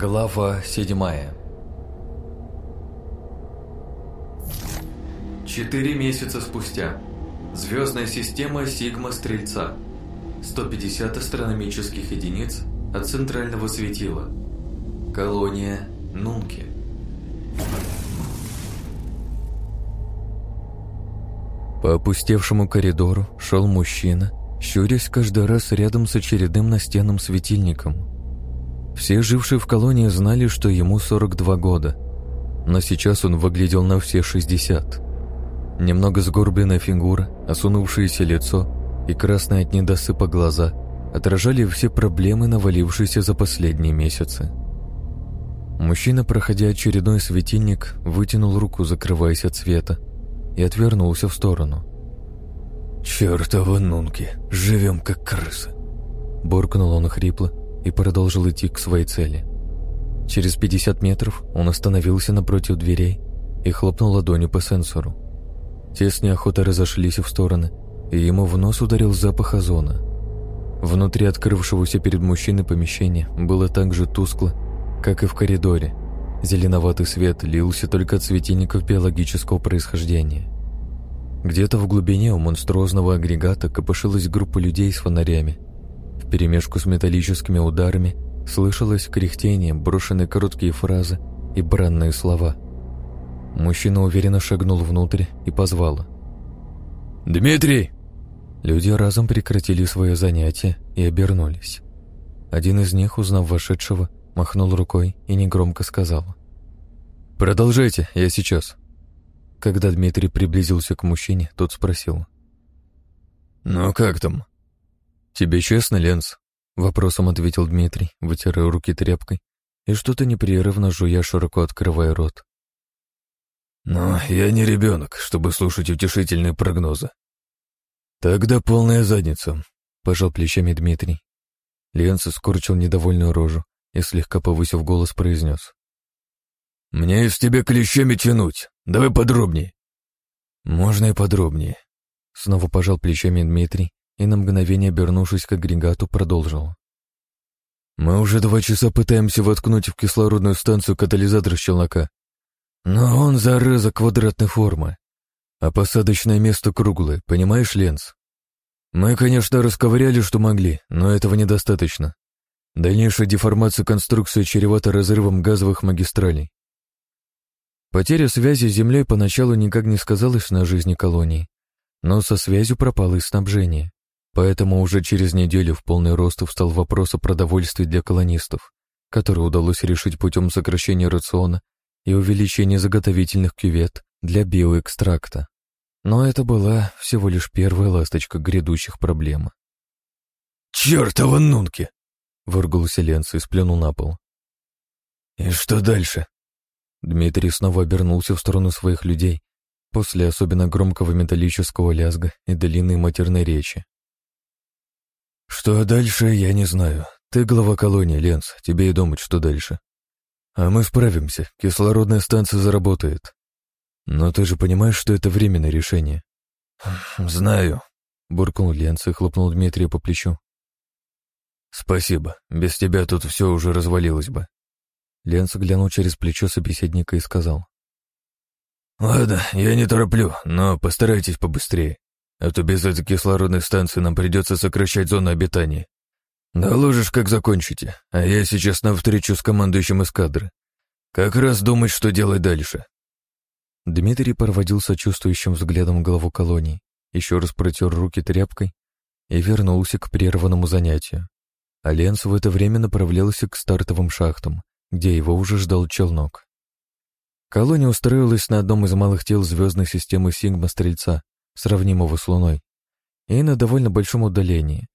Глава седьмая Четыре месяца спустя. Звездная система Сигма-Стрельца. 150 астрономических единиц от центрального светила. Колония Нунки. По опустевшему коридору шел мужчина, щурясь каждый раз рядом с очередным настенным светильником. Все жившие в колонии знали, что ему 42 года, но сейчас он выглядел на все 60. Немного сгорбленная фигура, осунувшееся лицо и красные от недосыпа глаза отражали все проблемы, навалившиеся за последние месяцы. Мужчина, проходя очередной светильник, вытянул руку, закрываясь от света, и отвернулся в сторону. «Чёртова нунки, живем как крысы!» Буркнул он хрипло и продолжил идти к своей цели. Через 50 метров он остановился напротив дверей и хлопнул ладонью по сенсору. Те с неохотой разошлись в стороны, и ему в нос ударил запах озона. Внутри открывшегося перед мужчиной помещения было так же тускло, как и в коридоре. Зеленоватый свет лился только от светильников биологического происхождения. Где-то в глубине у монструозного агрегата копошилась группа людей с фонарями. В перемешку с металлическими ударами слышалось кряхтение, брошенные короткие фразы и бранные слова. Мужчина уверенно шагнул внутрь и позвал. «Дмитрий!» Люди разом прекратили свое занятие и обернулись. Один из них, узнав вошедшего, махнул рукой и негромко сказал. «Продолжайте, я сейчас». Когда Дмитрий приблизился к мужчине, тот спросил. «Ну как там?» «Тебе честно, Ленс?» Вопросом ответил Дмитрий, вытирая руки тряпкой и что-то непрерывно жуя, широко открывая рот. «Но я не ребенок, чтобы слушать утешительные прогнозы». «Тогда полная задница», — пожал плечами Дмитрий. Ленс скорчил недовольную рожу и, слегка повысив голос, произнес. «Мне из тебя клещами тянуть. Давай подробнее». «Можно и подробнее». Снова пожал плечами Дмитрий и на мгновение, обернувшись к агрегату, продолжил. «Мы уже два часа пытаемся воткнуть в кислородную станцию катализатор с челнока. Но он, зараза, квадратной формы. А посадочное место круглое, понимаешь, Ленц? Мы, конечно, расковыряли, что могли, но этого недостаточно. Дальнейшая деформация конструкции чревата разрывом газовых магистралей. Потеря связи с Землей поначалу никак не сказалась на жизни колонии, но со связью пропало и снабжение. Поэтому уже через неделю в полный рост встал вопрос о продовольствии для колонистов, который удалось решить путем сокращения рациона и увеличения заготовительных кювет для биоэкстракта. Но это была всего лишь первая ласточка грядущих проблем. «Чёртова нунки!» — выругался Ленц и сплюнул на пол. «И что дальше?» Дмитрий снова обернулся в сторону своих людей после особенно громкого металлического лязга и длинной матерной речи. «Что дальше, я не знаю. Ты глава колонии, Ленц, тебе и думать, что дальше. А мы справимся, кислородная станция заработает. Но ты же понимаешь, что это временное решение?» «Знаю», — буркнул Ленц и хлопнул Дмитрия по плечу. «Спасибо. Без тебя тут все уже развалилось бы». Ленц глянул через плечо собеседника и сказал. «Ладно, я не тороплю, но постарайтесь побыстрее а то без этой кислородной станции нам придется сокращать зону обитания. Доложишь, как закончите, а я сейчас на встречу с командующим эскадры. Как раз думать, что делать дальше». Дмитрий проводил сочувствующим взглядом главу колонии, еще раз протер руки тряпкой и вернулся к прерванному занятию. Альянс в это время направлялся к стартовым шахтам, где его уже ждал челнок. Колония устроилась на одном из малых тел звездной системы Сигма-Стрельца, сравнимого с Луной, и на довольно большом удалении,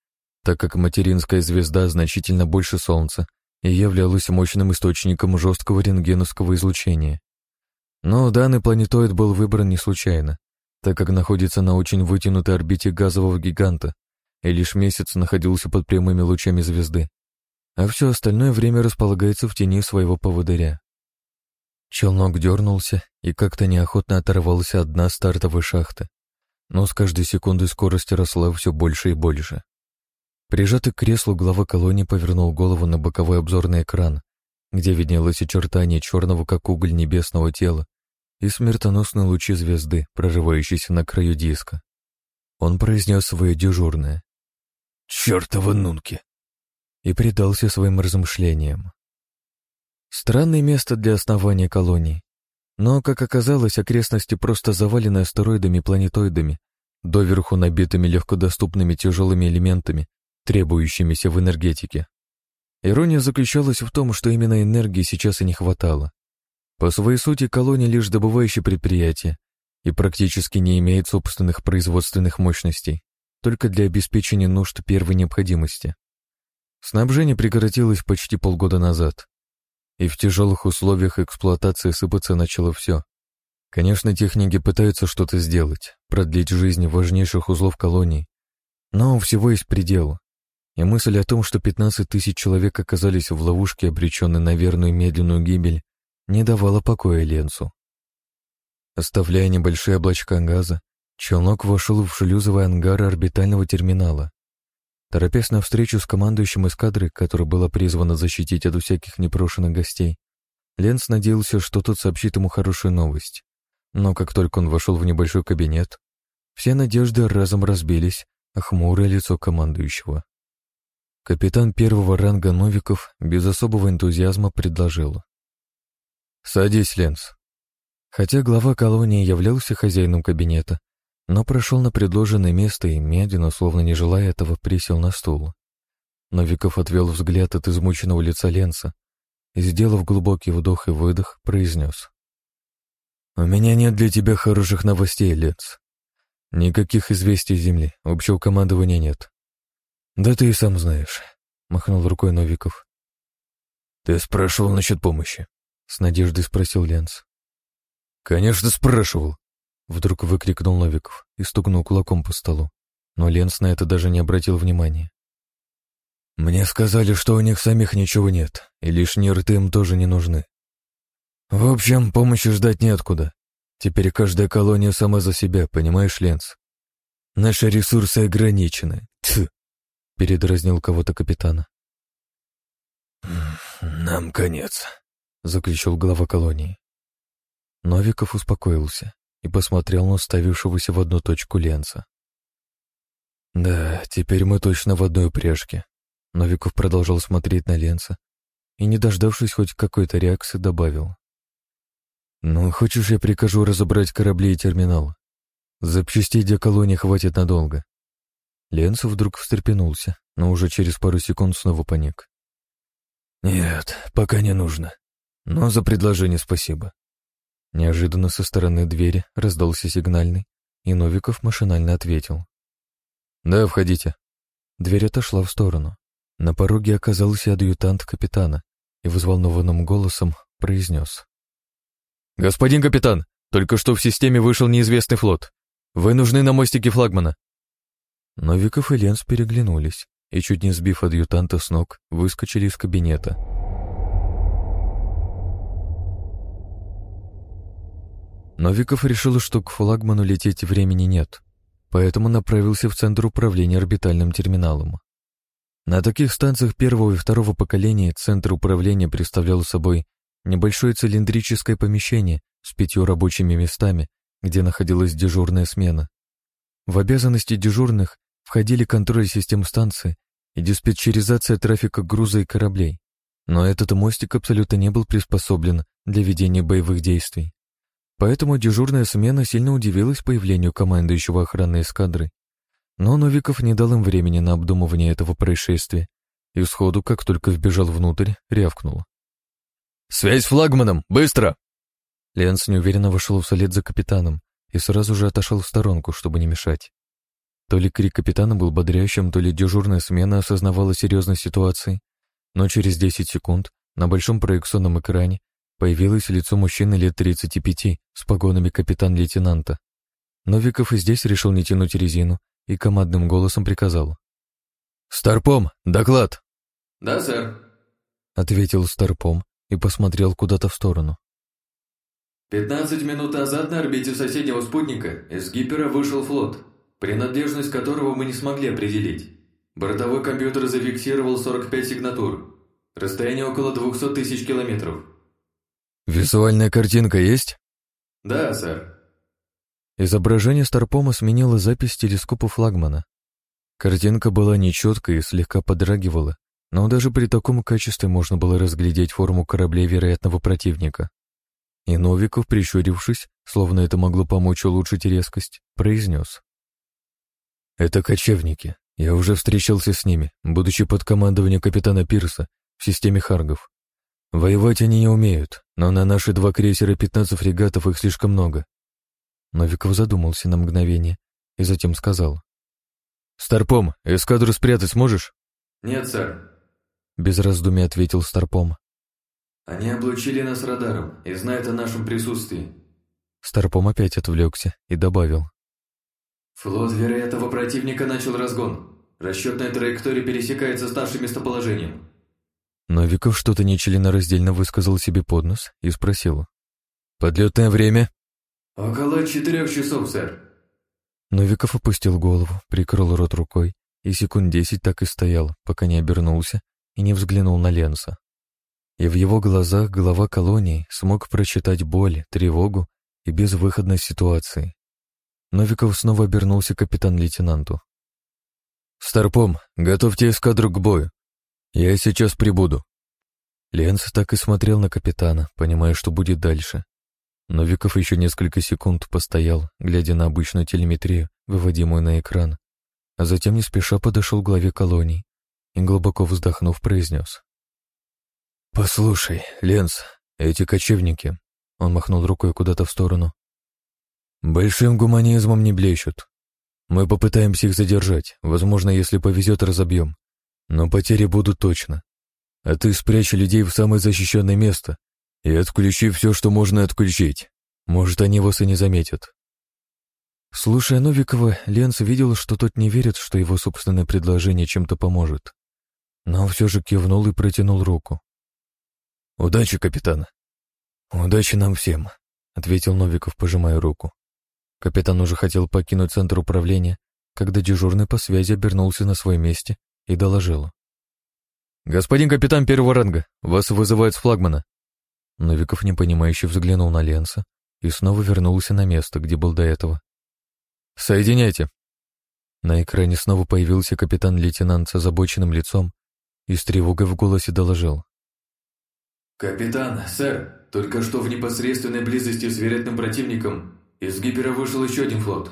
так как материнская звезда значительно больше Солнца и являлась мощным источником жесткого рентгеновского излучения. Но данный планетоид был выбран не случайно, так как находится на очень вытянутой орбите газового гиганта и лишь месяц находился под прямыми лучами звезды, а все остальное время располагается в тени своего поводыря. Челнок дернулся и как-то неохотно оторвался от дна стартовой шахты но с каждой секундой скорость росла все больше и больше. Прижатый к креслу глава колонии повернул голову на боковой обзорный экран, где виднелось очертание черного, как уголь небесного тела, и смертоносные лучи звезды, прорывающиеся на краю диска. Он произнес свое дежурное. «Чертова нунки!» и предался своим размышлениям. Странное место для основания колонии. Но, как оказалось, окрестности просто завалены астероидами и планетоидами, доверху набитыми легкодоступными тяжелыми элементами, требующимися в энергетике. Ирония заключалась в том, что именно энергии сейчас и не хватало. По своей сути, колония лишь добывающее предприятие и практически не имеет собственных производственных мощностей, только для обеспечения нужд первой необходимости. Снабжение прекратилось почти полгода назад, и в тяжелых условиях эксплуатации сыпаться начало все. Конечно, техники пытаются что-то сделать, продлить жизнь важнейших узлов колонии, но у всего есть предел. И мысль о том, что 15 тысяч человек оказались в ловушке, обреченной на верную медленную гибель, не давала покоя Ленцу. Оставляя небольшие облачка газа, челнок вошел в шлюзовый ангар орбитального терминала. Торопясь на встречу с командующим эскадры, которая была призвана защитить от всяких непрошенных гостей, Ленц надеялся, что тот сообщит ему хорошую новость. Но как только он вошел в небольшой кабинет, все надежды разом разбились, а хмурое лицо командующего. Капитан первого ранга Новиков без особого энтузиазма предложил. «Садись, Ленц». Хотя глава колонии являлся хозяином кабинета, но прошел на предложенное место и медленно, словно не желая этого, присел на стул. Новиков отвел взгляд от измученного лица Ленца и, сделав глубокий вдох и выдох, произнес. «У меня нет для тебя хороших новостей, Ленц. Никаких известий Земли, общего командования нет». «Да ты и сам знаешь», — махнул рукой Новиков. «Ты спрашивал насчет помощи?» — с надеждой спросил Ленц. «Конечно, спрашивал», Вдруг выкрикнул Новиков и стукнул кулаком по столу, но Ленс на это даже не обратил внимания. «Мне сказали, что у них самих ничего нет, и лишние рты им тоже не нужны. В общем, помощи ждать неоткуда. Теперь каждая колония сама за себя, понимаешь, Ленс? Наши ресурсы ограничены. Тьфу!» — передразнил кого-то капитана. «Нам конец», — заключил глава колонии. Новиков успокоился и посмотрел на уставившегося в одну точку Ленца. «Да, теперь мы точно в одной упряжке». Новиков продолжал смотреть на Ленца и, не дождавшись хоть какой-то реакции, добавил. «Ну, хочешь, я прикажу разобрать корабли и терминал? Запчастей для колонии хватит надолго». Ленц вдруг встрепенулся, но уже через пару секунд снова паник. «Нет, пока не нужно. Но за предложение спасибо. Неожиданно со стороны двери раздался сигнальный, и Новиков машинально ответил. «Да, входите». Дверь отошла в сторону. На пороге оказался адъютант капитана и взволнованным голосом произнес. «Господин капитан, только что в системе вышел неизвестный флот. Вы нужны на мостике флагмана». Новиков и Ленс переглянулись и, чуть не сбив адъютанта с ног, выскочили из кабинета. Новиков решил, что к флагману лететь времени нет, поэтому направился в центр управления орбитальным терминалом. На таких станциях первого и второго поколения центр управления представлял собой небольшое цилиндрическое помещение с пятью рабочими местами, где находилась дежурная смена. В обязанности дежурных входили контроль систем станции и диспетчеризация трафика груза и кораблей, но этот мостик абсолютно не был приспособлен для ведения боевых действий. Поэтому дежурная смена сильно удивилась появлению командующего охранной эскадры. Но Новиков не дал им времени на обдумывание этого происшествия и сходу, как только вбежал внутрь, рявкнул. «Связь с флагманом! Быстро!» Ленс неуверенно вошел вслед за капитаном и сразу же отошел в сторонку, чтобы не мешать. То ли крик капитана был бодрящим, то ли дежурная смена осознавала серьезность ситуации, но через 10 секунд на большом проекционном экране Появилось лицо мужчины лет 35 с погонами капитан-лейтенанта. Новиков и здесь решил не тянуть резину и командным голосом приказал. «Старпом, доклад!» «Да, сэр», — ответил Старпом и посмотрел куда-то в сторону. «Пятнадцать минут назад на орбите соседнего спутника из гипера вышел флот, принадлежность которого мы не смогли определить. Бортовой компьютер зафиксировал 45 сигнатур. Расстояние около 200 тысяч километров. Визуальная картинка есть? Да, сэр. Изображение Старпома сменило запись телескопа флагмана. Картинка была нечеткой и слегка подрагивала, но даже при таком качестве можно было разглядеть форму кораблей вероятного противника. И Новиков, прищурившись, словно это могло помочь улучшить резкость, произнес. «Это кочевники. Я уже встречался с ними, будучи под командованием капитана Пирса в системе Харгов. Воевать они не умеют, но на наши два крейсера и 15 фрегатов их слишком много». Новиков задумался на мгновение и затем сказал. «Старпом, эскадру спрятать сможешь?» «Нет, сэр», — без раздумий ответил Старпом. «Они облучили нас радаром и знают о нашем присутствии». Старпом опять отвлекся и добавил. «Флот вероятного противника начал разгон. Расчетная траектория пересекается с нашим местоположением». Новиков что-то нечленораздельно высказал себе под нос и спросил. «Подлетное время?» «Около четырех часов, сэр». Новиков опустил голову, прикрыл рот рукой и секунд десять так и стоял, пока не обернулся и не взглянул на Ленса. И в его глазах глава колонии смог прочитать боль, тревогу и безвыходность ситуации. Новиков снова обернулся к капитан-лейтенанту. «Старпом, готовьте эскадру к бою. Я сейчас прибуду». Ленс так и смотрел на капитана, понимая, что будет дальше. Новиков еще несколько секунд постоял, глядя на обычную телеметрию, выводимую на экран, а затем не спеша подошел к главе колонии и, глубоко вздохнув, произнес. «Послушай, Ленс, эти кочевники...» Он махнул рукой куда-то в сторону. «Большим гуманизмом не блещут. Мы попытаемся их задержать, возможно, если повезет, разобьем. Но потери будут точно. А ты спрячь людей в самое защищенное место и отключи все, что можно отключить. Может, они вас и не заметят». Слушая Новикова, Ленс видел, что тот не верит, что его собственное предложение чем-то поможет. Но все же кивнул и протянул руку. «Удачи, капитан!» «Удачи нам всем», — ответил Новиков, пожимая руку. Капитан уже хотел покинуть центр управления, когда дежурный по связи обернулся на своем месте и доложил. «Господин капитан первого ранга, вас вызывают с флагмана». Новиков непонимающе взглянул на Ленса и снова вернулся на место, где был до этого. «Соединяйте». На экране снова появился капитан-лейтенант с озабоченным лицом и с тревогой в голосе доложил. «Капитан, сэр, только что в непосредственной близости с вероятным противником из Гипера вышел еще один флот».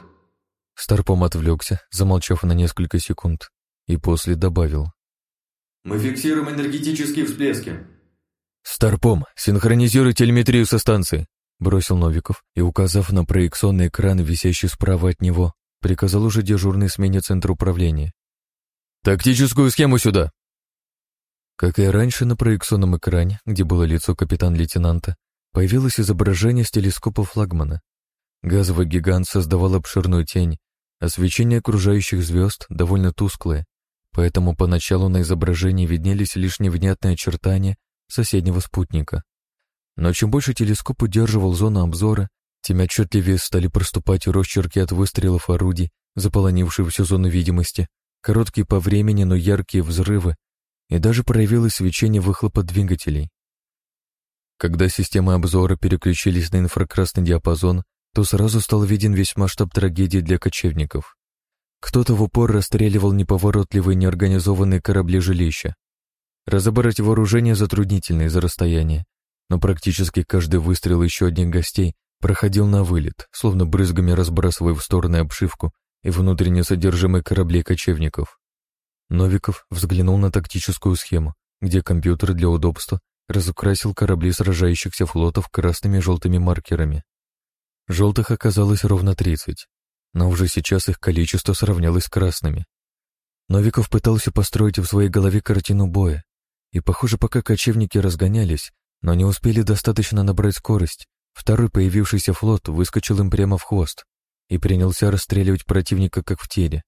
Старпом отвлекся, замолчав на несколько секунд, и после добавил. «Мы фиксируем энергетические всплески». «Старпом, синхронизируй телеметрию со станции», бросил Новиков и, указав на проекционный экран, висящий справа от него, приказал уже дежурной смене центра управления. «Тактическую схему сюда!» Как и раньше на проекционном экране, где было лицо капитан-лейтенанта, появилось изображение с телескопа флагмана. Газовый гигант создавал обширную тень, а свечение окружающих звезд довольно тусклое, поэтому поначалу на изображении виднелись лишь невнятные очертания соседнего спутника. Но чем больше телескоп удерживал зону обзора, тем отчетливее стали проступать росчерки от выстрелов орудий, заполонившие всю зону видимости, короткие по времени, но яркие взрывы, и даже проявилось свечение выхлопа двигателей. Когда системы обзора переключились на инфракрасный диапазон, то сразу стал виден весь масштаб трагедии для кочевников. Кто-то в упор расстреливал неповоротливые неорганизованные корабли жилища. Разобрать вооружение затруднительно из-за расстояния, но практически каждый выстрел еще одних гостей проходил на вылет, словно брызгами разбрасывая в стороны обшивку и внутреннее содержимое кораблей кочевников. Новиков взглянул на тактическую схему, где компьютер для удобства разукрасил корабли сражающихся флотов красными и желтыми маркерами. Желтых оказалось ровно 30, но уже сейчас их количество сравнялось с красными. Новиков пытался построить в своей голове картину боя, и, похоже, пока кочевники разгонялись, но не успели достаточно набрать скорость, второй появившийся флот выскочил им прямо в хвост и принялся расстреливать противника как в теле.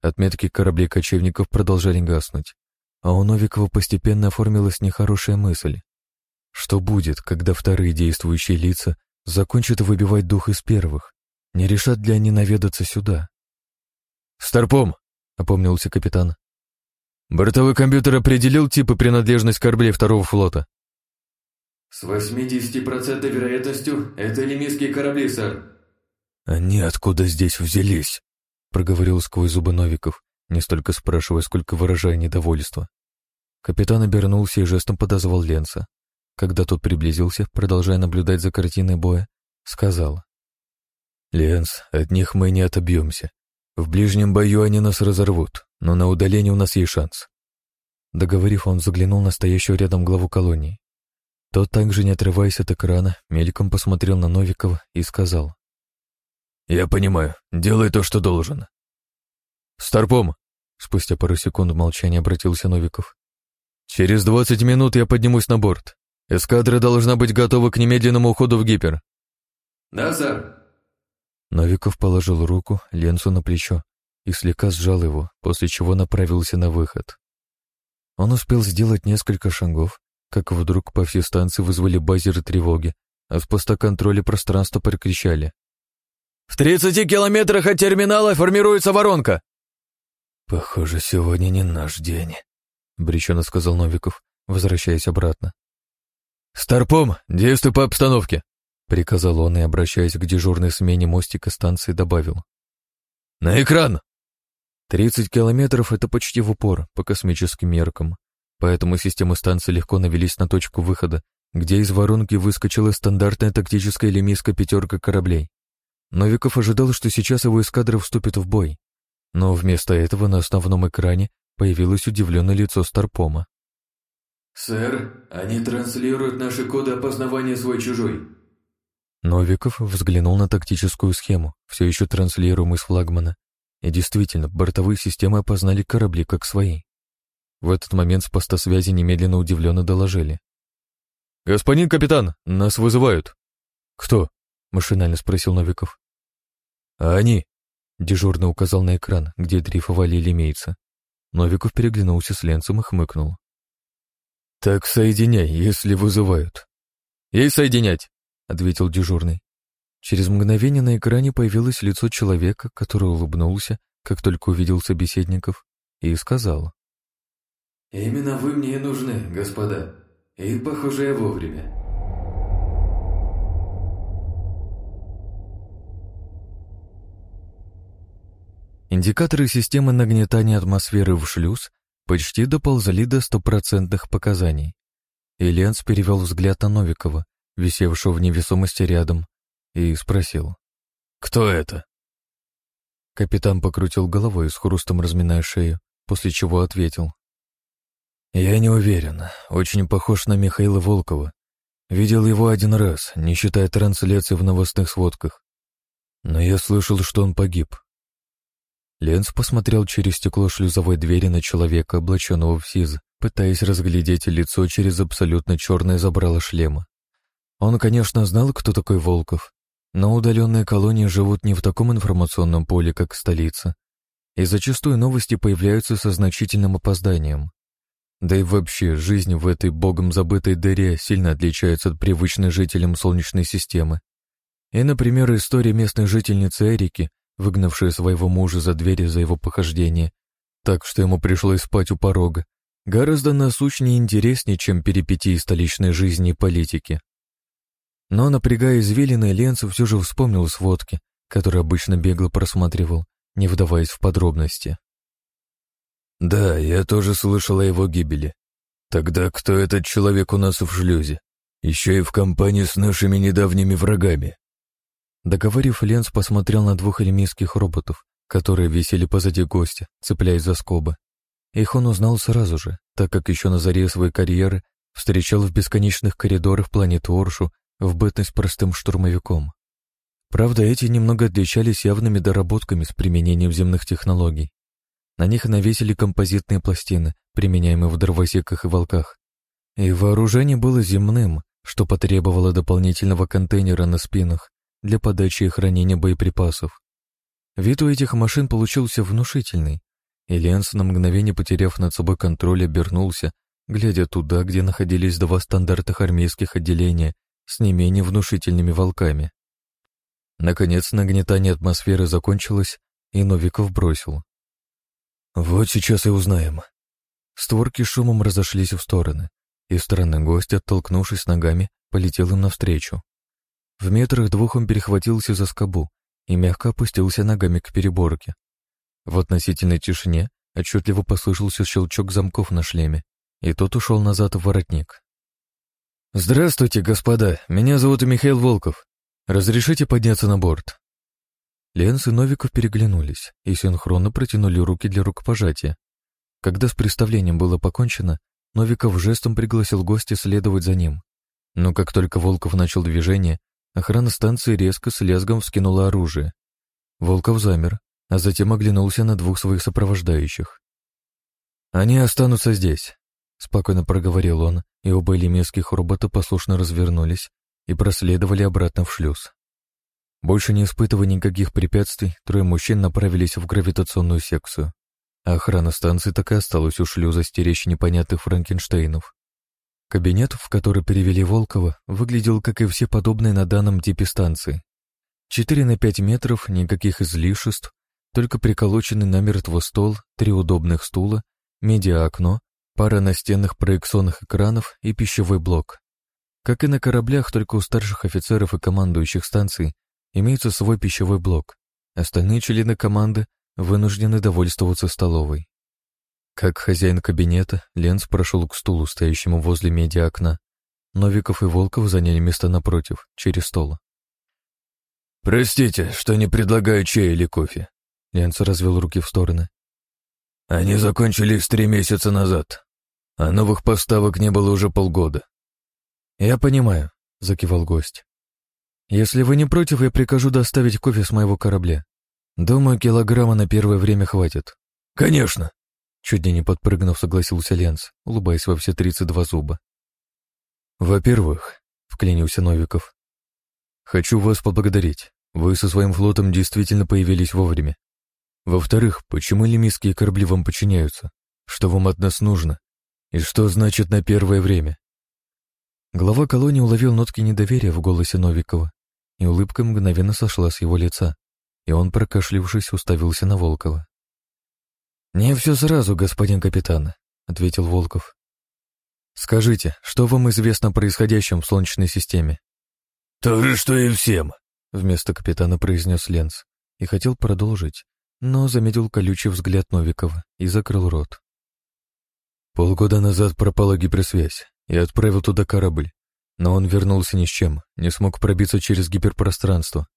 Отметки кораблей кочевников продолжали гаснуть, а у Новикова постепенно оформилась нехорошая мысль. Что будет, когда вторые действующие лица закончат выбивать дух из первых? Не решат ли они наведаться сюда? «Старпом!» — опомнился капитан. Бортовой компьютер определил тип и принадлежность кораблей второго флота. С 80% вероятностью это лимийские корабли, сэр. Они откуда здесь взялись? Проговорил сквозь зубы Новиков, не столько спрашивая, сколько выражая недовольство. Капитан обернулся и жестом подозвал Ленца. Когда тот приблизился, продолжая наблюдать за картиной боя, сказал. «Ленс, от них мы не отобьемся. В ближнем бою они нас разорвут, но на удалении у нас есть шанс». Договорив, он заглянул на стоящего рядом главу колонии. Тот, также не отрываясь от экрана, мельком посмотрел на Новикова и сказал. «Я понимаю. Делай то, что должен». «Старпом!» — спустя пару секунд молчания обратился Новиков. «Через двадцать минут я поднимусь на борт. Эскадра должна быть готова к немедленному уходу в гипер». «Да, сэр». Новиков положил руку Ленцу на плечо и слегка сжал его, после чего направился на выход. Он успел сделать несколько шагов, как вдруг по всей станции вызвали базеры тревоги, а с поста контроля пространства прокричали. «В тридцати километрах от терминала формируется воронка!» «Похоже, сегодня не наш день», — обреченно сказал Новиков, возвращаясь обратно. «Старпом, действуй по обстановке!» — приказал он и, обращаясь к дежурной смене мостика станции, добавил. «На экран!» Тридцать километров — это почти в упор, по космическим меркам, поэтому системы станции легко навелись на точку выхода, где из воронки выскочила стандартная тактическая лемийская пятерка кораблей. Новиков ожидал, что сейчас его эскадра вступит в бой, но вместо этого на основном экране появилось удивленное лицо Старпома. «Сэр, они транслируют наши коды опознавания свой-чужой». Новиков взглянул на тактическую схему, все еще транслируемую с флагмана, и действительно, бортовые системы опознали корабли как свои. В этот момент с поста связи немедленно удивленно доложили. «Господин капитан, нас вызывают». «Кто?» — машинально спросил Новиков. «А они?» — дежурно указал на экран, где дрейфовали лимейцы. Новиков переглянулся с Ленцем и хмыкнул. «Так соединяй, если вызывают». «Ей соединять», — ответил дежурный. Через мгновение на экране появилось лицо человека, который улыбнулся, как только увидел собеседников, и сказал. «Именно вы мне и нужны, господа, и, похоже, я вовремя». Индикаторы системы нагнетания атмосферы в шлюз почти доползли до стопроцентных показаний. И Ленц перевел взгляд на Новикова, висевшего в невесомости рядом, и спросил. «Кто это?» Капитан покрутил головой с хрустом разминая шею, после чего ответил. «Я не уверен. Очень похож на Михаила Волкова. Видел его один раз, не считая трансляции в новостных сводках. Но я слышал, что он погиб. Ленц посмотрел через стекло шлюзовой двери на человека, облаченного в СИЗ, пытаясь разглядеть лицо через абсолютно черное забрало шлема. Он, конечно, знал, кто такой Волков, но удаленные колонии живут не в таком информационном поле, как столица, и зачастую новости появляются со значительным опозданием. Да и вообще, жизнь в этой богом забытой дыре сильно отличается от привычной жителям Солнечной системы. И, например, история местной жительницы Эрики выгнавшая своего мужа за двери за его похождение, так что ему пришлось спать у порога, гораздо насущнее и интереснее, чем перипетии столичной жизни и политики. Но, напрягая извилины, Ленцев все же вспомнил сводки, которые обычно бегло просматривал, не вдаваясь в подробности. «Да, я тоже слышал о его гибели. Тогда кто этот человек у нас в шлюзе? Еще и в компании с нашими недавними врагами». Договорив, Ленс посмотрел на двух элемийских роботов, которые висели позади гостя, цепляясь за скобы. Их он узнал сразу же, так как еще на заре своей карьеры встречал в бесконечных коридорах планеты Оршу в бытность простым штурмовиком. Правда, эти немного отличались явными доработками с применением земных технологий. На них навесили композитные пластины, применяемые в дровосеках и волках. И вооружение было земным, что потребовало дополнительного контейнера на спинах, для подачи и хранения боеприпасов. Вид у этих машин получился внушительный, и Ленс, на мгновение потеряв над собой контроль, обернулся, глядя туда, где находились два стандартных армейских отделения с не менее внушительными волками. Наконец, нагнетание атмосферы закончилось, и Новиков бросил. «Вот сейчас и узнаем». Створки шумом разошлись в стороны, и странный гость, оттолкнувшись ногами, полетел им навстречу. В метрах двух он перехватился за скобу и мягко опустился ногами к переборке. В относительной тишине отчетливо послышался щелчок замков на шлеме, и тот ушел назад в воротник. «Здравствуйте, господа, меня зовут Михаил Волков. Разрешите подняться на борт?» Ленс и Новиков переглянулись и синхронно протянули руки для рукопожатия. Когда с представлением было покончено, Новиков жестом пригласил гостя следовать за ним. Но как только Волков начал движение, охрана станции резко с лязгом вскинула оружие. Волков замер, а затем оглянулся на двух своих сопровождающих. «Они останутся здесь», — спокойно проговорил он, и оба лемесских робота послушно развернулись и проследовали обратно в шлюз. Больше не испытывая никаких препятствий, трое мужчин направились в гравитационную секцию, а охрана станции так и осталась у шлюза стеречь непонятных Франкенштейнов. Кабинет, в который перевели Волкова, выглядел, как и все подобные на данном типе станции. 4 на 5 метров, никаких излишеств, только приколоченный намертво стол, три удобных стула, медиа-окно, пара настенных проекционных экранов и пищевой блок. Как и на кораблях, только у старших офицеров и командующих станций имеется свой пищевой блок. Остальные члены команды вынуждены довольствоваться столовой. Как хозяин кабинета, Ленц прошел к стулу, стоящему возле медиа-окна. Новиков и Волков заняли место напротив, через стол. «Простите, что не предлагаю чай или кофе». Ленц развел руки в стороны. «Они закончились три месяца назад, а новых поставок не было уже полгода». «Я понимаю», — закивал гость. Если вы не против, я прикажу доставить кофе с моего корабля. Думаю, килограмма на первое время хватит. Конечно. Чуть не подпрыгнув, согласился Ленц, улыбаясь во все тридцать два зуба. Во-первых, вклинился Новиков, хочу вас поблагодарить. Вы со своим флотом действительно появились вовремя. Во-вторых, почему лимийские корабли вам подчиняются? Что вам от нас нужно? И что значит на первое время? Глава колонии уловил нотки недоверия в голосе Новикова и улыбка мгновенно сошла с его лица, и он, прокашлившись, уставился на Волкова. «Не все сразу, господин капитан», — ответил Волков. «Скажите, что вам известно о происходящем в Солнечной системе?» «То же, что и всем», — вместо капитана произнес Ленц и хотел продолжить, но заметил колючий взгляд Новикова и закрыл рот. Полгода назад пропала гиперсвязь. Я отправил туда корабль. Но он вернулся ни с чем, не смог пробиться через гиперпространство.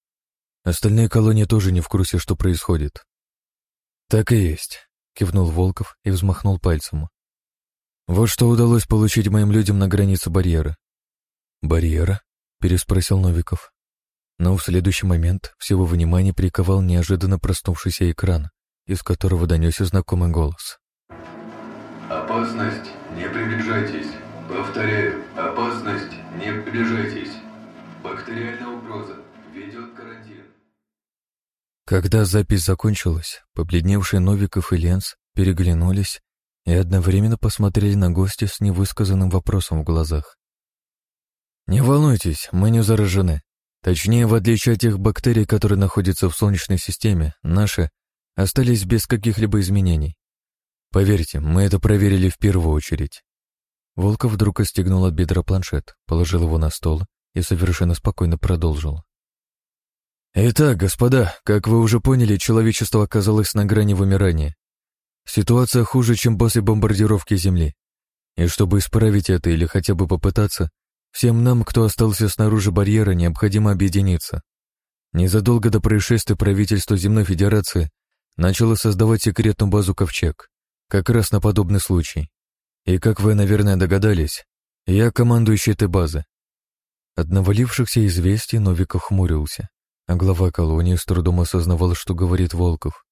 Остальные колонии тоже не в курсе, что происходит. «Так и есть», — кивнул Волков и взмахнул пальцем. «Вот что удалось получить моим людям на границе барьера». «Барьера?» — переспросил Новиков. Но в следующий момент всего внимание приковал неожиданно проснувшийся экран, из которого донесся знакомый голос. «Опасность! Не приближайтесь!» Повторяю, опасность, не приближайтесь. Бактериальная угроза, ведет карантин. Когда запись закончилась, побледневшие Новиков и Ленс переглянулись и одновременно посмотрели на гостя с невысказанным вопросом в глазах. «Не волнуйтесь, мы не заражены. Точнее, в отличие от тех бактерий, которые находятся в Солнечной системе, наши остались без каких-либо изменений. Поверьте, мы это проверили в первую очередь. Волков вдруг отстегнул от бедра планшет, положил его на стол и совершенно спокойно продолжил. «Итак, господа, как вы уже поняли, человечество оказалось на грани вымирания. Ситуация хуже, чем после бомбардировки Земли. И чтобы исправить это или хотя бы попытаться, всем нам, кто остался снаружи барьера, необходимо объединиться. Незадолго до происшествия правительство Земной Федерации начало создавать секретную базу «Ковчег», как раз на подобный случай. И, как вы, наверное, догадались, я командующий этой базы. От навалившихся известий Новиков хмурился, а глава колонии с трудом осознавал, что говорит Волков,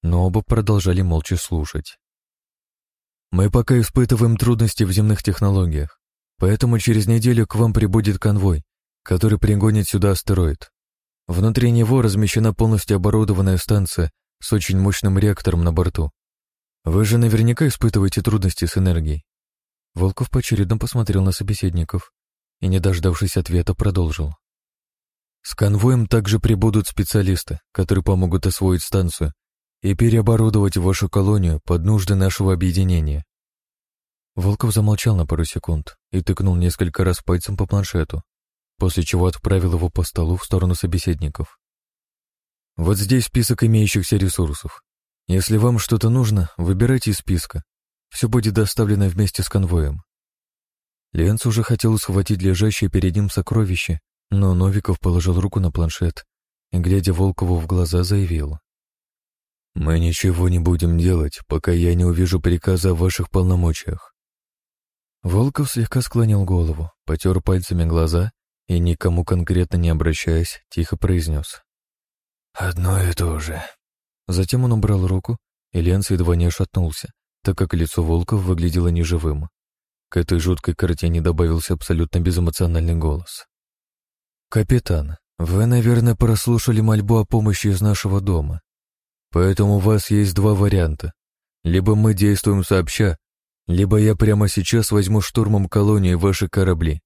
но оба продолжали молча слушать. «Мы пока испытываем трудности в земных технологиях, поэтому через неделю к вам прибудет конвой, который пригонит сюда астероид. Внутри него размещена полностью оборудованная станция с очень мощным реактором на борту. Вы же наверняка испытываете трудности с энергией. Волков поочередно посмотрел на собеседников и, не дождавшись ответа, продолжил. С конвоем также прибудут специалисты, которые помогут освоить станцию и переоборудовать вашу колонию под нужды нашего объединения. Волков замолчал на пару секунд и тыкнул несколько раз пальцем по планшету, после чего отправил его по столу в сторону собеседников. «Вот здесь список имеющихся ресурсов. Если вам что-то нужно, выбирайте из списка. Все будет доставлено вместе с конвоем». Ленц уже хотел схватить лежащее перед ним сокровище, но Новиков положил руку на планшет и, глядя Волкову в глаза, заявил. «Мы ничего не будем делать, пока я не увижу приказа о ваших полномочиях. Волков слегка склонил голову, потер пальцами глаза и, никому конкретно не обращаясь, тихо произнес. «Одно и то же». Затем он убрал руку, и Ленц едва не ошатнулся, так как лицо Волков выглядело неживым. К этой жуткой картине добавился абсолютно безэмоциональный голос. «Капитан, вы, наверное, прослушали мольбу о помощи из нашего дома. Поэтому у вас есть два варианта. Либо мы действуем сообща, либо я прямо сейчас возьму штурмом колонии ваши корабли.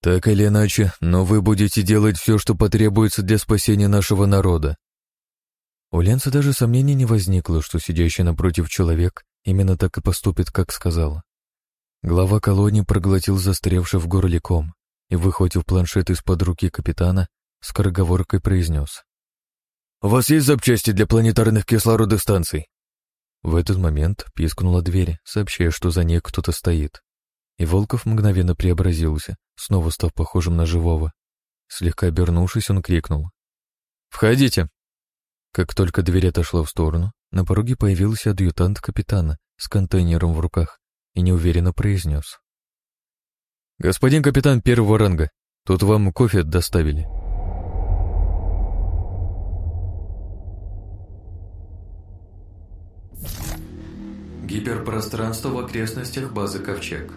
Так или иначе, но вы будете делать все, что потребуется для спасения нашего народа. У Ленца даже сомнений не возникло, что сидящий напротив человек именно так и поступит, как сказал. Глава колонии проглотил застревший в горле ком и, выхватив планшет из-под руки капитана, скороговоркой произнес. «У вас есть запчасти для планетарных кислородных станций?» В этот момент пискнула дверь, сообщая, что за ней кто-то стоит. И Волков мгновенно преобразился, снова став похожим на живого. Слегка обернувшись, он крикнул. «Входите!» Как только дверь отошла в сторону, на пороге появился адъютант капитана с контейнером в руках и неуверенно произнес. «Господин капитан первого ранга, тут вам кофе доставили». Гиперпространство в окрестностях базы Ковчег.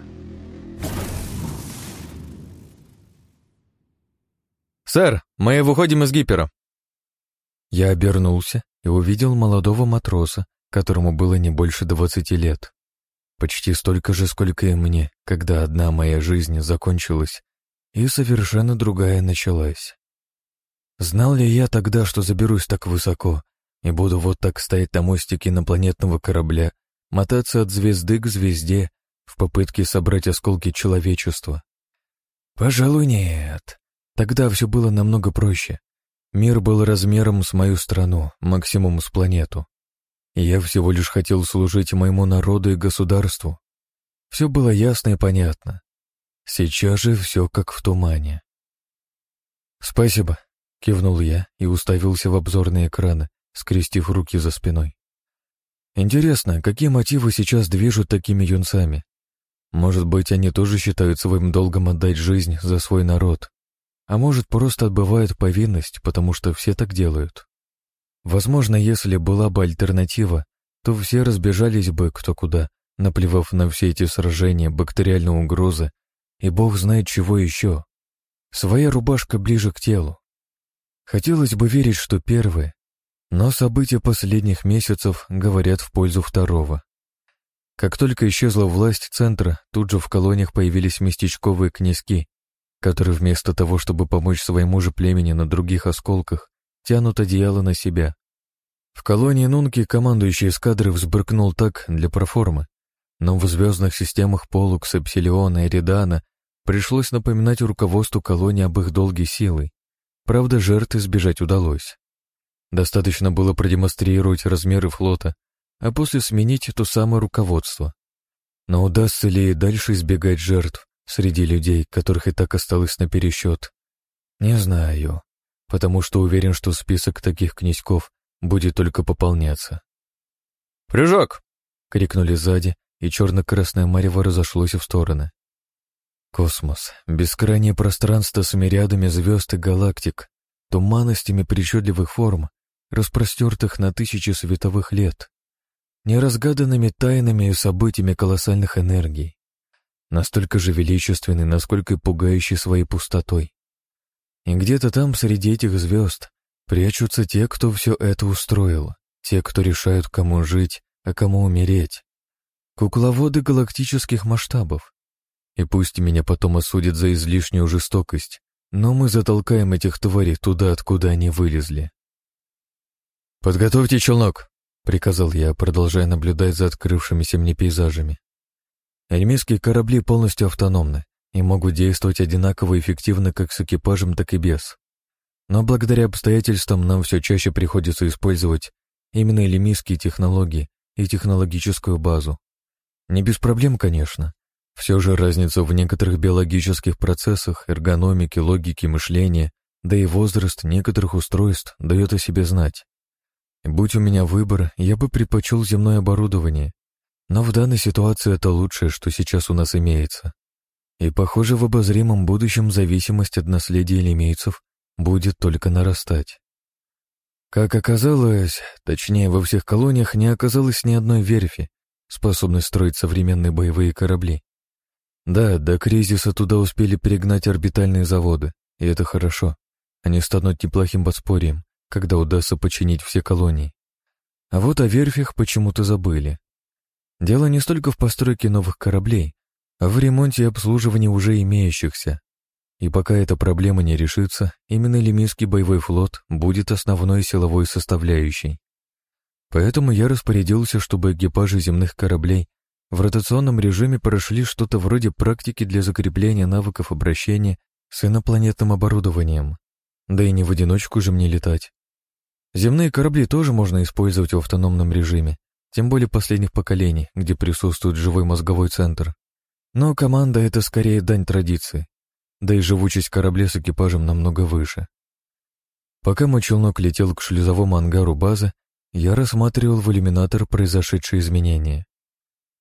«Сэр, мы выходим из гипера!» Я обернулся и увидел молодого матроса, которому было не больше двадцати лет. Почти столько же, сколько и мне, когда одна моя жизнь закончилась, и совершенно другая началась. Знал ли я тогда, что заберусь так высоко и буду вот так стоять на мостике инопланетного корабля мотаться от звезды к звезде в попытке собрать осколки человечества. Пожалуй, нет. Тогда все было намного проще. Мир был размером с мою страну, максимум с планету. Я всего лишь хотел служить моему народу и государству. Все было ясно и понятно. Сейчас же все как в тумане. «Спасибо», — кивнул я и уставился в обзорные экраны, скрестив руки за спиной. Интересно, какие мотивы сейчас движут такими юнцами? Может быть, они тоже считают своим долгом отдать жизнь за свой народ, а может, просто отбывают повинность, потому что все так делают. Возможно, если была бы альтернатива, то все разбежались бы кто куда, наплевав на все эти сражения, бактериальные угрозы и бог знает чего еще. Своя рубашка ближе к телу. Хотелось бы верить, что первое, но события последних месяцев говорят в пользу второго. Как только исчезла власть центра, тут же в колониях появились местечковые князьки, которые вместо того, чтобы помочь своему же племени на других осколках, тянут одеяло на себя. В колонии Нунки командующий эскадры взбрыкнул так для проформы, но в звездных системах Полукс, Эпсилиона и Редана пришлось напоминать руководству колонии об их долге силой. Правда, жертв избежать удалось. Достаточно было продемонстрировать размеры флота, а после сменить то самое руководство. Но удастся ли дальше избегать жертв среди людей, которых и так осталось на пересчет? Не знаю, потому что уверен, что список таких князьков будет только пополняться. «Прыжок!» — крикнули сзади, и черно-красное марево разошлось в стороны. Космос, бескрайнее пространство с мириадами звезд и галактик, туманностями причудливых форм, распростертых на тысячи световых лет, неразгаданными тайнами и событиями колоссальных энергий, настолько же величественный, насколько и пугающий своей пустотой. И где-то там среди этих звезд прячутся те, кто все это устроил, те, кто решают, кому жить, а кому умереть. Кукловоды галактических масштабов. И пусть меня потом осудят за излишнюю жестокость, но мы затолкаем этих тварей туда, откуда они вылезли. «Подготовьте челнок», — приказал я, продолжая наблюдать за открывшимися мне пейзажами. Альмейские корабли полностью автономны и могут действовать одинаково эффективно как с экипажем, так и без. Но благодаря обстоятельствам нам все чаще приходится использовать именно элемийские технологии и технологическую базу. Не без проблем, конечно. Все же разница в некоторых биологических процессах, эргономике, логике мышления, да и возраст некоторых устройств дает о себе знать. Будь у меня выбор, я бы предпочел земное оборудование, но в данной ситуации это лучшее, что сейчас у нас имеется. И, похоже, в обозримом будущем зависимость от наследия лимейцев будет только нарастать. Как оказалось, точнее, во всех колониях не оказалось ни одной верфи, способной строить современные боевые корабли. Да, до кризиса туда успели перегнать орбитальные заводы, и это хорошо. Они станут неплохим подспорьем, когда удастся починить все колонии. А вот о верфях почему-то забыли. Дело не столько в постройке новых кораблей, а в ремонте и обслуживании уже имеющихся. И пока эта проблема не решится, именно Лемийский боевой флот будет основной силовой составляющей. Поэтому я распорядился, чтобы экипажи земных кораблей в ротационном режиме прошли что-то вроде практики для закрепления навыков обращения с инопланетным оборудованием. Да и не в одиночку же мне летать. Земные корабли тоже можно использовать в автономном режиме, тем более последних поколений, где присутствует живой мозговой центр. Но команда — это скорее дань традиции, да и живучесть корабля с экипажем намного выше. Пока мой челнок летел к шлюзовому ангару базы, я рассматривал в иллюминатор произошедшие изменения.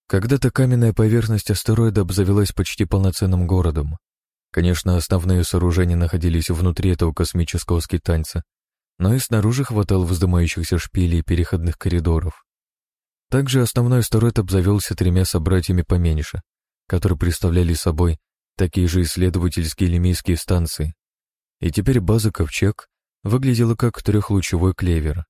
Когда-то каменная поверхность астероида обзавелась почти полноценным городом. Конечно, основные сооружения находились внутри этого космического скитанца, но и снаружи хватало вздымающихся шпилей и переходных коридоров. Также основной астероид обзавелся тремя собратьями поменьше, которые представляли собой такие же исследовательские лимейские станции. И теперь база «Ковчег» выглядела как трехлучевой клевер.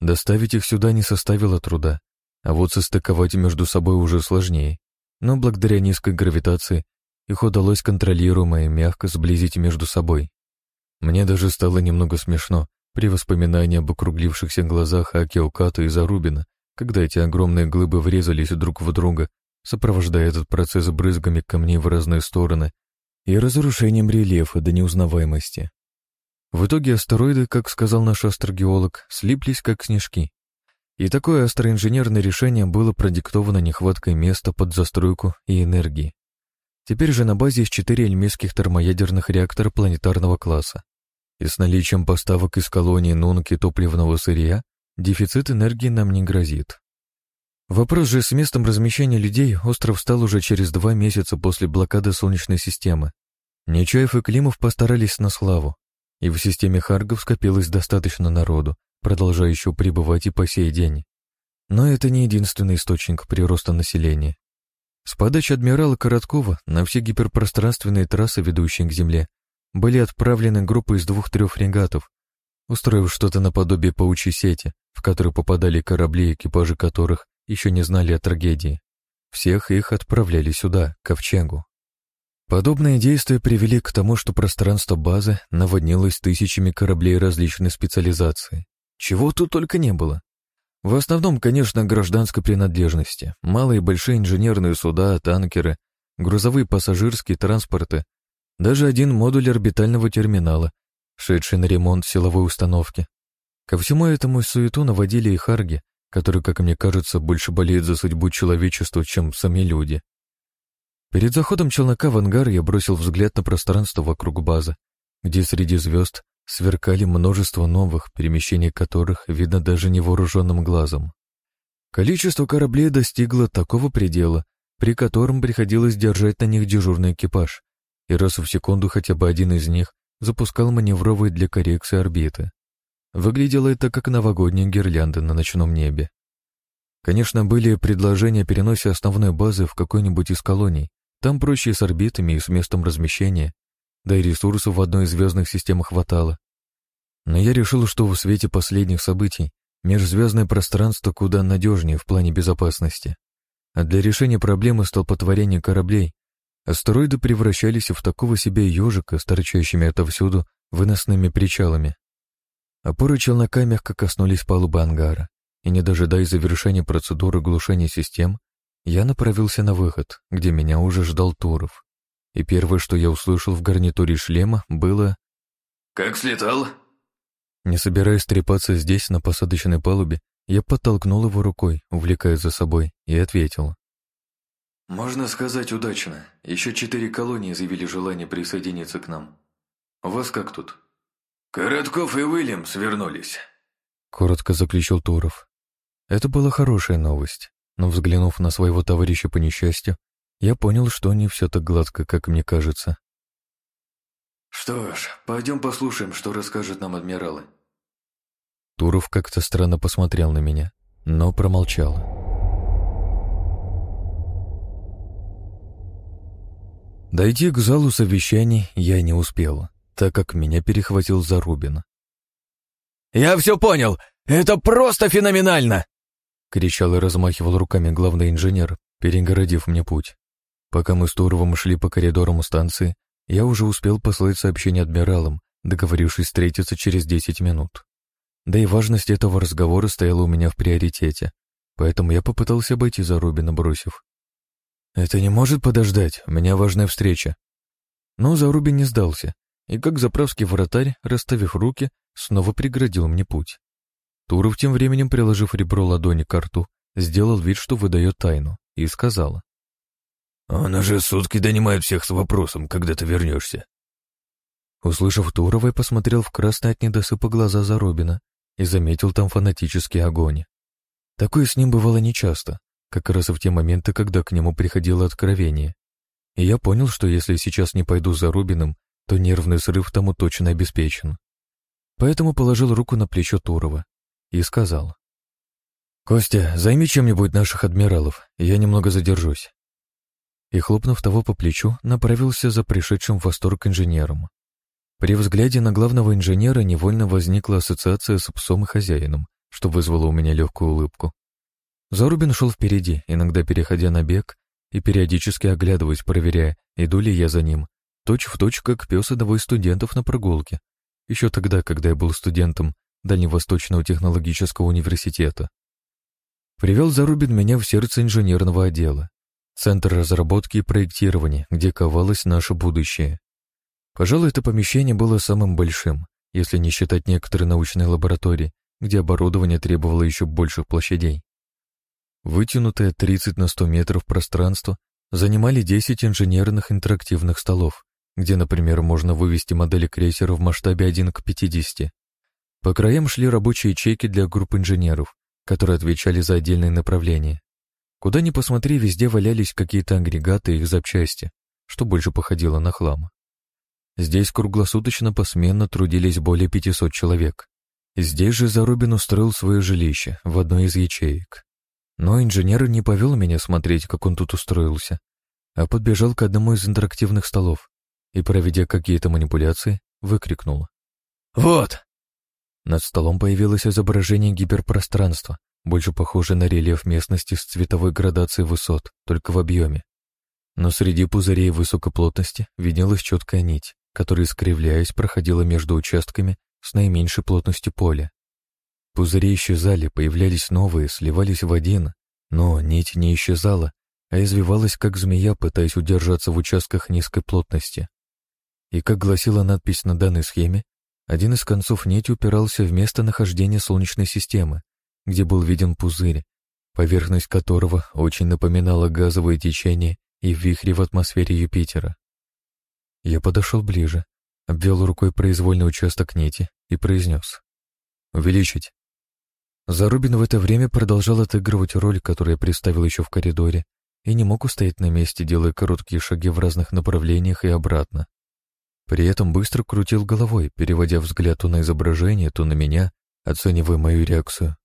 Доставить их сюда не составило труда, а вот состыковать между собой уже сложнее. Но благодаря низкой гравитации их удалось контролируемо и мягко сблизить между собой. Мне даже стало немного смешно при воспоминании об округлившихся глазах Акиоката и Зарубина, когда эти огромные глыбы врезались друг в друга, сопровождая этот процесс брызгами камней в разные стороны и разрушением рельефа до неузнаваемости. В итоге астероиды, как сказал наш астрогеолог, слиплись как снежки. И такое астроинженерное решение было продиктовано нехваткой места под застройку и энергии. Теперь же на базе есть четыре эльмейских термоядерных реактора планетарного класса. И с наличием поставок из колонии Нунки топливного сырья Дефицит энергии нам не грозит. Вопрос же с местом размещения людей остров стал уже через два месяца после блокады Солнечной системы. Нечаев и Климов постарались на славу, и в системе Харгов скопилось достаточно народу, продолжающего пребывать и по сей день. Но это не единственный источник прироста населения. С подачи адмирала Короткова на все гиперпространственные трассы, ведущие к Земле, были отправлены группы из двух-трех фрегатов, устроив что-то наподобие паучьей сети, в которую попадали корабли, экипажи которых еще не знали о трагедии. Всех их отправляли сюда, к Ковчегу. Подобные действия привели к тому, что пространство базы наводнилось тысячами кораблей различной специализации. Чего тут только не было. В основном, конечно, гражданской принадлежности. Малые и большие инженерные суда, танкеры, грузовые пассажирские транспорты, даже один модуль орбитального терминала, шедший на ремонт силовой установки. Ко всему этому суету наводили и харги, которые, как мне кажется, больше болеют за судьбу человечества, чем сами люди. Перед заходом челнока в ангар я бросил взгляд на пространство вокруг базы, где среди звезд сверкали множество новых, перемещений которых видно даже невооруженным глазом. Количество кораблей достигло такого предела, при котором приходилось держать на них дежурный экипаж, и раз в секунду хотя бы один из них запускал маневровые для коррекции орбиты. Выглядело это как новогодние гирлянды на ночном небе. Конечно, были предложения о переносе основной базы в какой-нибудь из колоний. Там проще с орбитами и с местом размещения, да и ресурсов в одной из звездных систем хватало. Но я решил, что в свете последних событий межзвездное пространство куда надежнее в плане безопасности. А для решения проблемы столпотворения кораблей Астероиды превращались в такого себе ежика с торчащими отовсюду выносными причалами. Опоры челнока мягко коснулись палубы ангара, и, не дожидаясь завершения процедуры глушения систем, я направился на выход, где меня уже ждал Туров. И первое, что я услышал в гарнитуре шлема, было «Как слетал?» Не собираясь трепаться здесь, на посадочной палубе, я подтолкнул его рукой, увлекая за собой, и ответил. «Можно сказать удачно. Еще четыре колонии заявили желание присоединиться к нам. У вас как тут?» «Коротков и Уильямс вернулись», — коротко заключил Туров. Это была хорошая новость, но, взглянув на своего товарища по несчастью, я понял, что не все так гладко, как мне кажется. «Что ж, пойдем послушаем, что расскажут нам адмиралы». Туров как-то странно посмотрел на меня, но промолчал. Дойти к залу совещаний я не успел, так как меня перехватил Зарубин. «Я все понял! Это просто феноменально!» кричал и размахивал руками главный инженер, перегородив мне путь. Пока мы с Туровым шли по коридорам станции, я уже успел послать сообщение адмиралам, договорившись встретиться через 10 минут. Да и важность этого разговора стояла у меня в приоритете, поэтому я попытался обойти Зарубина, бросив. «Это не может подождать, у меня важная встреча». Но Зарубин не сдался, и как заправский вратарь, расставив руки, снова преградил мне путь. Туров тем временем, приложив ребро ладони к рту, сделал вид, что выдает тайну, и сказал. «Он уже сутки донимает всех с вопросом, когда ты вернешься». Услышав Турова, я посмотрел в красные от недосыпа глаза Заробина и заметил там фанатический огонь. Такое с ним бывало нечасто, как раз в те моменты, когда к нему приходило откровение. И я понял, что если сейчас не пойду за Рубиным, то нервный срыв тому точно обеспечен. Поэтому положил руку на плечо Турова и сказал. «Костя, займи чем-нибудь наших адмиралов, я немного задержусь и, хлопнув того по плечу, направился за пришедшим в восторг инженером. При взгляде на главного инженера невольно возникла ассоциация с псом и хозяином, что вызвало у меня легкую улыбку. Зарубин шел впереди, иногда переходя на бег и периодически оглядываясь, проверяя, иду ли я за ним, точь в точь, как пес одного из студентов на прогулке, еще тогда, когда я был студентом Дальневосточного технологического университета. Привел Зарубин меня в сердце инженерного отдела, Центр разработки и проектирования, где ковалось наше будущее. Пожалуй, это помещение было самым большим, если не считать некоторые научные лаборатории, где оборудование требовало еще больших площадей. Вытянутое 30 на 100 метров пространство занимали 10 инженерных интерактивных столов, где, например, можно вывести модели крейсера в масштабе 1 к 50. По краям шли рабочие ячейки для групп инженеров, которые отвечали за отдельные направления. Куда ни посмотри, везде валялись какие-то агрегаты и их запчасти, что больше походило на хлам. Здесь круглосуточно посменно трудились более 500 человек. Здесь же Зарубин устроил свое жилище в одной из ячеек. Но инженер не повел меня смотреть, как он тут устроился, а подбежал к одному из интерактивных столов и, проведя какие-то манипуляции, выкрикнул. «Вот!» Над столом появилось изображение гиперпространства, больше похоже на рельеф местности с цветовой градацией высот, только в объеме. Но среди пузырей высокой плотности виднелась четкая нить, которая, искривляясь, проходила между участками с наименьшей плотностью поля. Пузыри исчезали, появлялись новые, сливались в один, но нить не исчезала, а извивалась, как змея, пытаясь удержаться в участках низкой плотности. И, как гласила надпись на данной схеме, один из концов нити упирался в место нахождения Солнечной системы, где был виден пузырь, поверхность которого очень напоминала газовое течение и вихри в атмосфере Юпитера. Я подошел ближе, обвел рукой произвольный участок нити и произнес «Увеличить». Зарубин в это время продолжал отыгрывать роль, которую я представил еще в коридоре, и не мог устоять на месте, делая короткие шаги в разных направлениях и обратно. При этом быстро крутил головой, переводя взгляд то на изображение, то на меня, оценивая мою реакцию.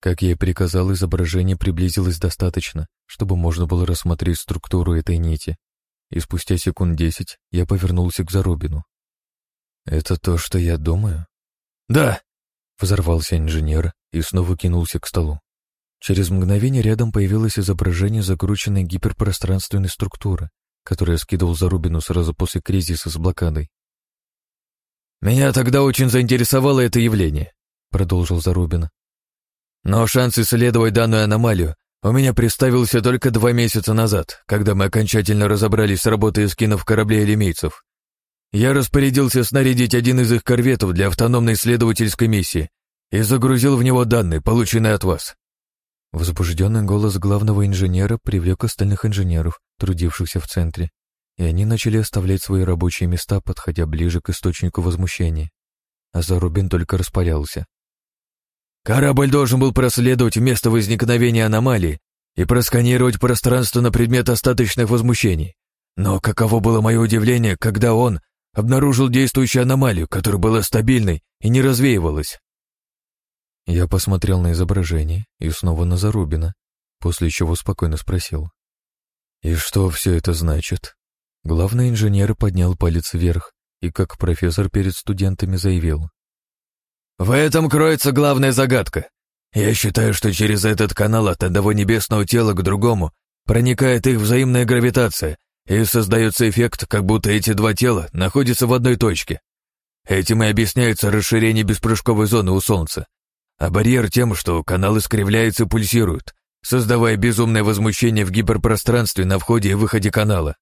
Как я и приказал, изображение приблизилось достаточно, чтобы можно было рассмотреть структуру этой нити. И спустя секунд десять я повернулся к Зарубину. «Это то, что я думаю?» «Да!» — взорвался инженер и снова кинулся к столу. Через мгновение рядом появилось изображение закрученной гиперпространственной структуры, которое я скидывал Зарубину сразу после кризиса с блокадой. «Меня тогда очень заинтересовало это явление», — продолжил Зарубин. Но шанс исследовать данную аномалию у меня представился только два месяца назад, когда мы окончательно разобрались с работой эскинов кораблей лимейцев. Я распорядился снарядить один из их корветов для автономной исследовательской миссии и загрузил в него данные, полученные от вас. Возбужденный голос главного инженера привлек остальных инженеров, трудившихся в центре, и они начали оставлять свои рабочие места, подходя ближе к источнику возмущения. А Зарубин только распалялся. Корабль должен был проследовать место возникновения аномалии и просканировать пространство на предмет остаточных возмущений. Но каково было мое удивление, когда он обнаружил действующую аномалию, которая была стабильной и не развеивалась. Я посмотрел на изображение и снова на Зарубина, после чего спокойно спросил. «И что все это значит?» Главный инженер поднял палец вверх и, как профессор перед студентами, заявил. В этом кроется главная загадка. Я считаю, что через этот канал от одного небесного тела к другому проникает их взаимная гравитация, и создается эффект, как будто эти два тела находятся в одной точке. Этим и объясняется расширение беспрыжковой зоны у Солнца, а барьер тем, что канал искривляется и пульсирует, создавая безумное возмущение в гиперпространстве на входе и выходе канала.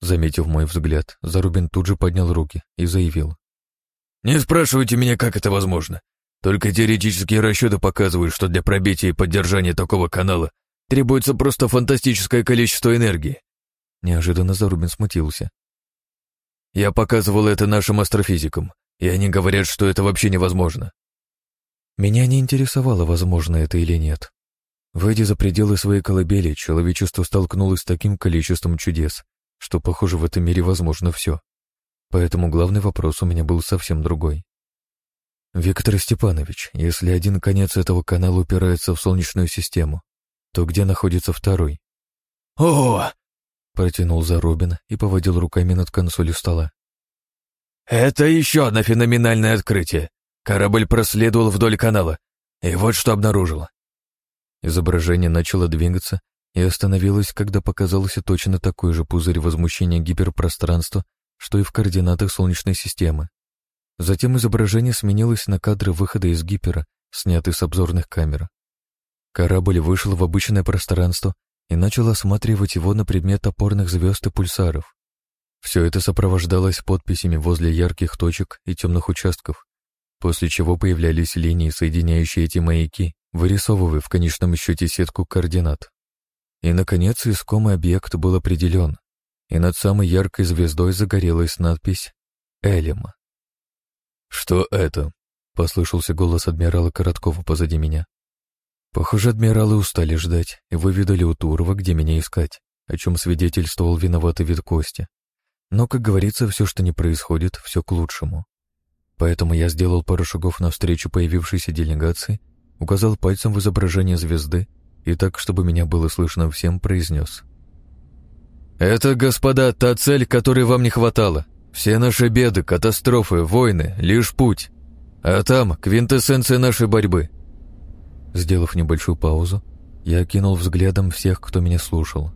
Заметив мой взгляд, Зарубин тут же поднял руки и заявил. Не спрашивайте меня, как это возможно. Только теоретические расчеты показывают, что для пробития и поддержания такого канала требуется просто фантастическое количество энергии. Неожиданно Зарубин смутился. Я показывал это нашим астрофизикам, и они говорят, что это вообще невозможно. Меня не интересовало, возможно это или нет. Выйдя за пределы своей колыбели, человечество столкнулось с таким количеством чудес, что, похоже, в этом мире возможно все. Поэтому главный вопрос у меня был совсем другой. Виктор Степанович, если один конец этого канала упирается в Солнечную систему, то где находится второй? О! протянул Зарубин и поводил руками над консолью стола. Это еще одно феноменальное открытие. Корабль проследовал вдоль канала, и вот что обнаружил. Изображение начало двигаться и остановилось, когда показался точно такой же пузырь возмущения гиперпространства что и в координатах Солнечной системы. Затем изображение сменилось на кадры выхода из гипера, снятые с обзорных камер. Корабль вышел в обычное пространство и начал осматривать его на предмет опорных звезд и пульсаров. Все это сопровождалось подписями возле ярких точек и темных участков, после чего появлялись линии, соединяющие эти маяки, вырисовывая в конечном счете сетку координат. И, наконец, искомый объект был определен и над самой яркой звездой загорелась надпись «Элем». «Что это?» — послышался голос адмирала Короткова позади меня. Похоже, адмиралы устали ждать и выведали у Турова, где меня искать, о чем свидетельствовал виноватый вид Кости. Но, как говорится, все, что не происходит, все к лучшему. Поэтому я сделал пару шагов навстречу появившейся делегации, указал пальцем в изображение звезды и так, чтобы меня было слышно всем, произнес. Это, господа, та цель, которой вам не хватало. Все наши беды, катастрофы, войны — лишь путь. А там квинтэссенция нашей борьбы. Сделав небольшую паузу, я окинул взглядом всех, кто меня слушал.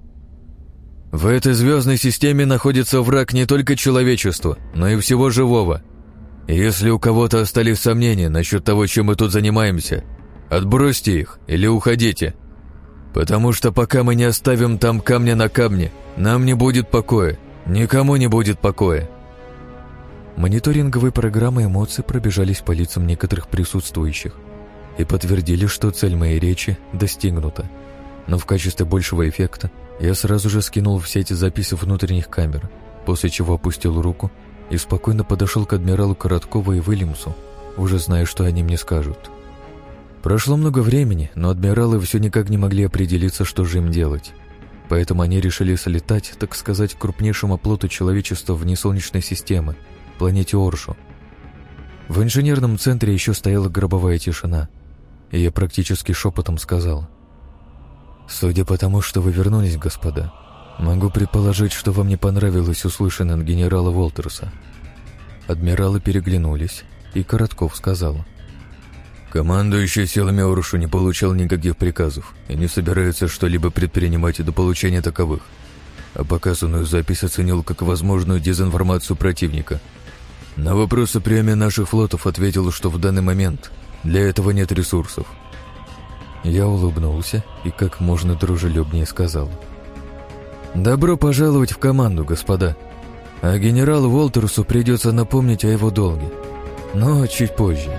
В этой звездной системе находится враг не только человечества, но и всего живого. Если у кого-то остались сомнения насчет того, чем мы тут занимаемся, отбросьте их или уходите. Потому что пока мы не оставим там камня на камне, нам не будет покоя. Никому не будет покоя. Мониторинговые программы эмоций пробежались по лицам некоторых присутствующих и подтвердили, что цель моей речи достигнута. Но в качестве большего эффекта я сразу же скинул все эти записи внутренних камер, после чего опустил руку и спокойно подошел к адмиралу Короткову и Вильямсу, уже зная, что они мне скажут. Прошло много времени, но адмиралы все никак не могли определиться, что же им делать. Поэтому они решили слетать, так сказать, к крупнейшему оплоту человечества вне Солнечной системы, планете Оршу. В инженерном центре еще стояла гробовая тишина, и я практически шепотом сказал. «Судя по тому, что вы вернулись, господа, могу предположить, что вам не понравилось услышанное от генерала Волтерса». Адмиралы переглянулись, и Коротков сказал. Командующий силами Орушу не получал никаких приказов и не собирается что-либо предпринимать до получения таковых. А показанную запись оценил как возможную дезинформацию противника. На вопросы о наших флотов ответил, что в данный момент для этого нет ресурсов. Я улыбнулся и как можно дружелюбнее сказал. «Добро пожаловать в команду, господа. А генералу Волтерсу придется напомнить о его долге. Но чуть позже».